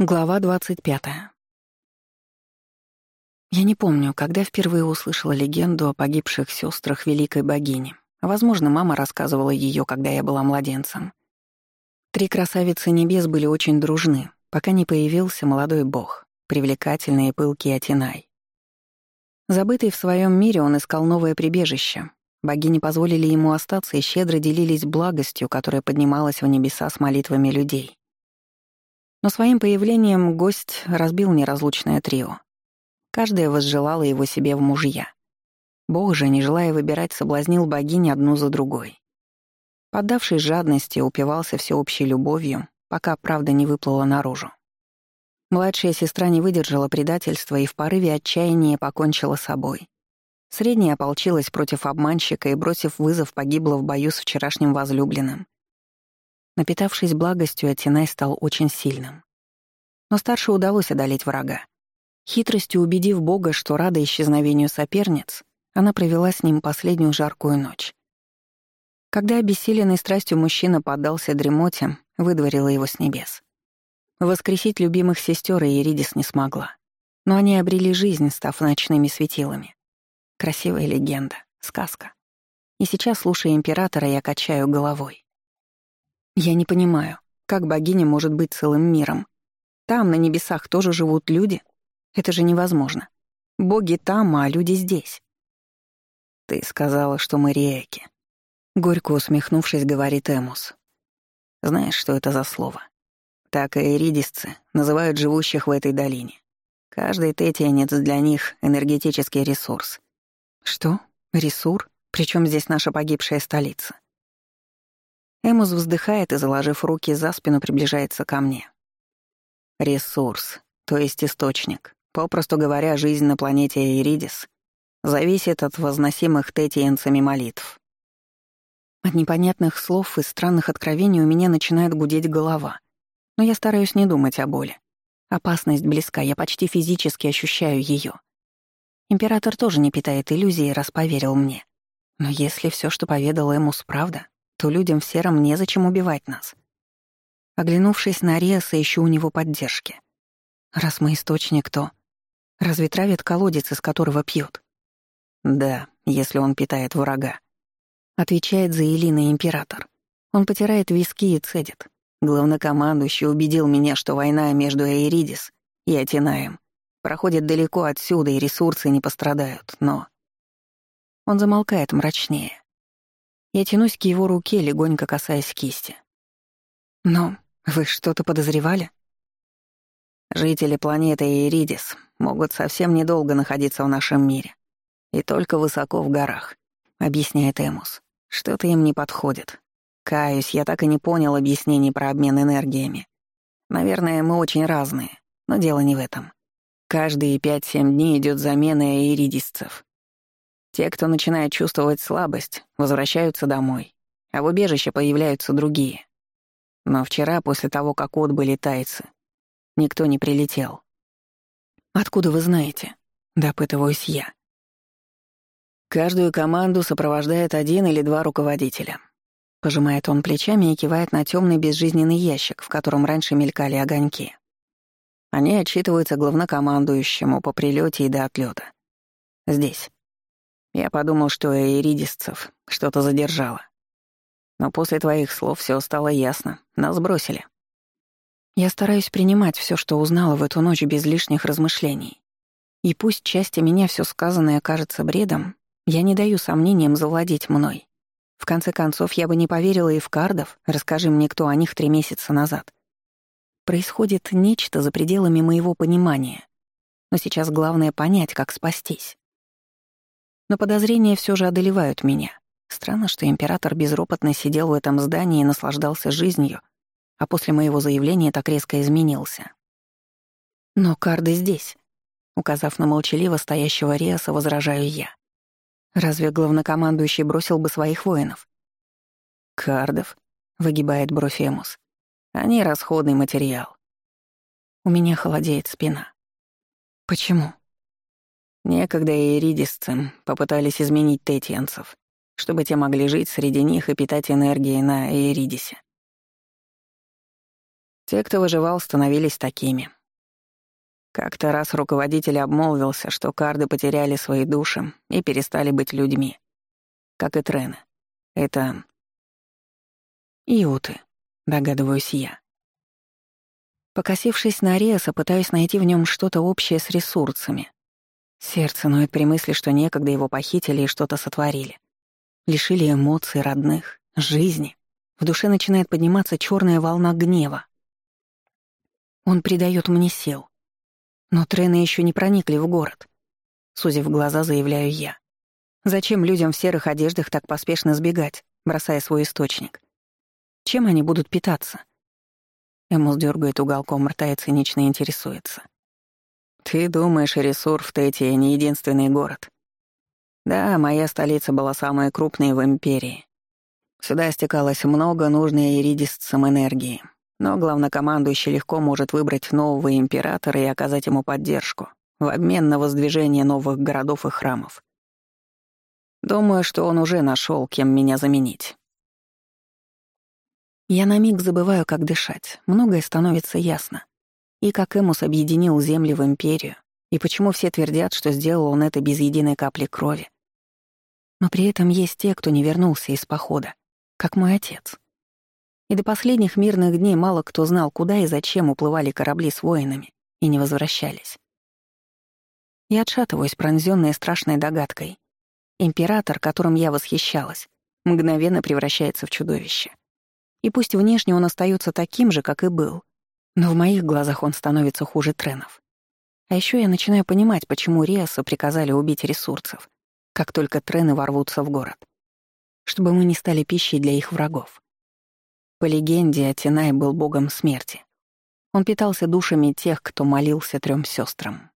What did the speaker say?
Глава 25. Я не помню, когда впервые услышала легенду о погибших сестрах великой богини. Возможно, мама рассказывала ее, когда я была младенцем. Три красавицы небес были очень дружны, пока не появился молодой бог, привлекательный и пылкий Атинай. Забытый в своем мире, он искал новое прибежище. Богини позволили ему остаться и щедро делились благостью, которая поднималась в небеса с молитвами людей. Но своим появлением гость разбил неразлучное трио. Каждая возжелала его себе в мужья. Бог же, не желая выбирать, соблазнил богинь одну за другой. Поддавшись жадности, упивался всеобщей любовью, пока правда не выплыла наружу. Младшая сестра не выдержала предательства и в порыве отчаяния покончила собой. Средняя ополчилась против обманщика и, бросив вызов, погибла в бою с вчерашним возлюбленным. Напитавшись благостью, Атинай стал очень сильным. Но старше удалось одолеть врага. Хитростью убедив Бога, что рада исчезновению соперниц, она провела с ним последнюю жаркую ночь. Когда обессиленный страстью мужчина поддался дремоте, выдворила его с небес. Воскресить любимых сестер Иридис не смогла. Но они обрели жизнь, став ночными светилами. Красивая легенда, сказка. И сейчас, слушая императора, я качаю головой. Я не понимаю, как богиня может быть целым миром? Там, на небесах, тоже живут люди? Это же невозможно. Боги там, а люди здесь. Ты сказала, что мы реки. Горько усмехнувшись, говорит Эмус. Знаешь, что это за слово? Так и иридисцы называют живущих в этой долине. Каждый тетианец для них — энергетический ресурс. Что? Ресур? Причем здесь наша погибшая столица? Эмус вздыхает и, заложив руки за спину, приближается ко мне. Ресурс, то есть источник, попросту говоря, жизнь на планете Иридис, зависит от возносимых тетиенцами молитв. От непонятных слов и странных откровений у меня начинает гудеть голова. Но я стараюсь не думать о боли. Опасность близка, я почти физически ощущаю ее. Император тоже не питает иллюзий, раз поверил мне. Но если все, что поведал Эмус, правда, то людям в сером незачем убивать нас. Оглянувшись на Риаса, ищу у него поддержки. Раз мы источник, то... Разве травит колодец, из которого пьют? Да, если он питает врага. Отвечает за Элина император. Он потирает виски и цедит. Главнокомандующий убедил меня, что война между Эйридис и Атинаем проходит далеко отсюда, и ресурсы не пострадают, но... Он замолкает мрачнее. Я тянусь к его руке, легонько касаясь кисти. «Но вы что-то подозревали?» Жители планеты Иридис могут совсем недолго находиться в нашем мире. И только высоко в горах, — объясняет Эмус. Что-то им не подходит. Каюсь, я так и не понял объяснений про обмен энергиями. Наверное, мы очень разные, но дело не в этом. Каждые пять-семь дней идет замена иридисцев. Те, кто начинает чувствовать слабость, возвращаются домой, а в убежище появляются другие. Но вчера, после того, как отбыли тайцы, никто не прилетел. «Откуда вы знаете?» — допытываюсь я. Каждую команду сопровождает один или два руководителя. Пожимает он плечами и кивает на темный безжизненный ящик, в котором раньше мелькали огоньки. Они отчитываются главнокомандующему по прилете и до отлета. Здесь. Я подумал, что иридисцев что-то задержало. Но после твоих слов все стало ясно. Нас бросили. Я стараюсь принимать все, что узнала в эту ночь без лишних размышлений. И пусть части меня все сказанное кажется бредом, я не даю сомнениям завладеть мной. В конце концов, я бы не поверила и в кардов, расскажи мне, кто о них три месяца назад. Происходит нечто за пределами моего понимания. Но сейчас главное понять, как спастись. Но подозрения все же одолевают меня. Странно, что император безропотно сидел в этом здании и наслаждался жизнью, а после моего заявления так резко изменился. «Но карды здесь», — указав на молчаливо стоящего Риаса, возражаю я. «Разве главнокомандующий бросил бы своих воинов?» «Кардов», — выгибает бровь Эмус. «Они расходный материал». У меня холодеет спина. «Почему?» Некогда иридисцы попытались изменить тетианцев, чтобы те могли жить среди них и питать энергией на Эридисе. Те, кто выживал, становились такими. Как-то раз руководитель обмолвился, что карды потеряли свои души и перестали быть людьми. Как и Трены. Это... Иуты, догадываюсь я. Покосившись на Риаса, пытаюсь найти в нем что-то общее с ресурсами. Сердце ноет при мысли, что некогда его похитили и что-то сотворили. Лишили эмоций родных, жизни. В душе начинает подниматься черная волна гнева. Он придает мне сил. Но трены еще не проникли в город. Сузив глаза, заявляю я. Зачем людям в серых одеждах так поспешно сбегать, бросая свой источник? Чем они будут питаться? Эмус дергает уголком рта и цинично интересуется. «Ты думаешь, Ресур в Тете не единственный город?» «Да, моя столица была самая крупная в Империи. Сюда стекалось много нужной иридисцам энергии, но главнокомандующий легко может выбрать нового императора и оказать ему поддержку в обмен на воздвижение новых городов и храмов. Думаю, что он уже нашел, кем меня заменить. Я на миг забываю, как дышать. Многое становится ясно. И как Эмус объединил земли в империю, и почему все твердят, что сделал он это без единой капли крови. Но при этом есть те, кто не вернулся из похода, как мой отец. И до последних мирных дней мало кто знал, куда и зачем уплывали корабли с воинами и не возвращались. Я отшатываюсь, пронзённая страшной догадкой. Император, которым я восхищалась, мгновенно превращается в чудовище. И пусть внешне он остается таким же, как и был, но в моих глазах он становится хуже тренов. А еще я начинаю понимать, почему Риасу приказали убить ресурсов, как только трены ворвутся в город. Чтобы мы не стали пищей для их врагов. По легенде, Атинай был богом смерти. Он питался душами тех, кто молился трем сестрам.